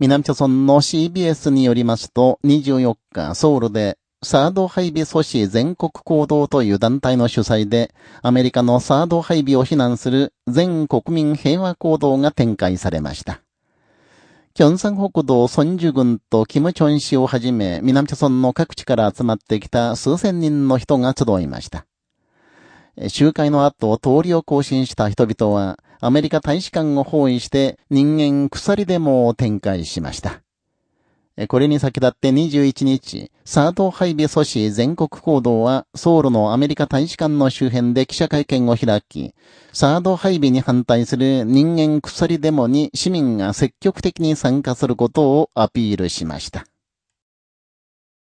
南朝村の CBS によりますと、24日、ソウルで、サード配備阻止全国行動という団体の主催で、アメリカのサード配備を非難する全国民平和行動が展開されました。キョンサン北道ソンジュ郡とキムチョン市をはじめ、南朝村の各地から集まってきた数千人の人が集いました。集会の後、通りを行進した人々は、アメリカ大使館を包囲して人間鎖デモを展開しました。これに先立って21日、サード配備阻止全国行動はソウルのアメリカ大使館の周辺で記者会見を開き、サード配備に反対する人間鎖デモに市民が積極的に参加することをアピールしました。